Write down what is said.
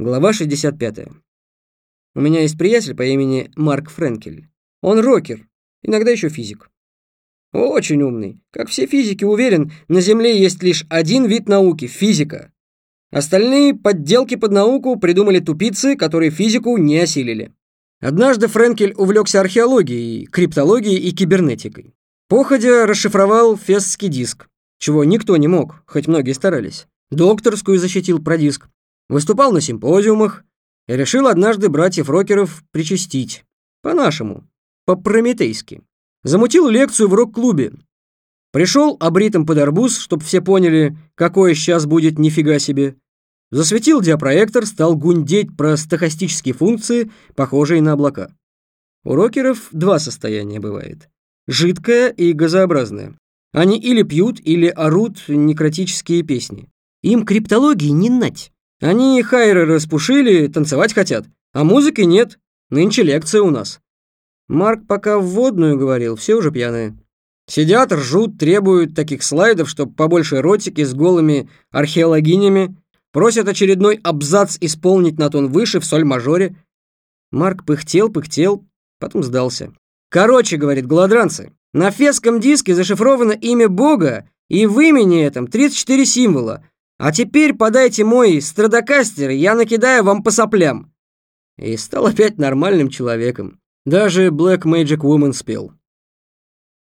Глава 65. У меня есть приятель по имени Марк Френкель. Он рокер, иногда еще физик. Очень умный. Как все физики, уверен, на Земле есть лишь один вид науки – физика. Остальные подделки под науку придумали тупицы, которые физику не осилили. Однажды Френкель увлекся археологией, криптологией и кибернетикой. Походя расшифровал фесский диск, чего никто не мог, хоть многие старались. Докторскую защитил про диск, выступал на симпозиумах и решил однажды братьев-рокеров причастить. По-нашему, по-прометейски. Замутил лекцию в рок-клубе. Пришел обритым под арбуз, чтоб все поняли, какое сейчас будет нифига себе. Засветил диапроектор, стал гундеть про стохастические функции, похожие на облака. У рокеров два состояния бывает. Жидкое и газообразное. Они или пьют, или орут некротические песни. Им криптологии не нать. Они хайры распушили, танцевать хотят, а музыки нет. Нынче лекция у нас. Марк пока вводную говорил, все уже пьяные. Сидят, ржут, требуют таких слайдов, чтоб побольше эротики с голыми археологинями. Просят очередной абзац исполнить на тон выше в соль-мажоре. Марк пыхтел, пыхтел, потом сдался. Короче, говорит, голодранцы, на фесском диске зашифровано имя Бога, и в имени этом 34 символа. А теперь подайте мой страдокастер, я накидаю вам по соплям. И стал опять нормальным человеком. Даже Black Magic Woman спел.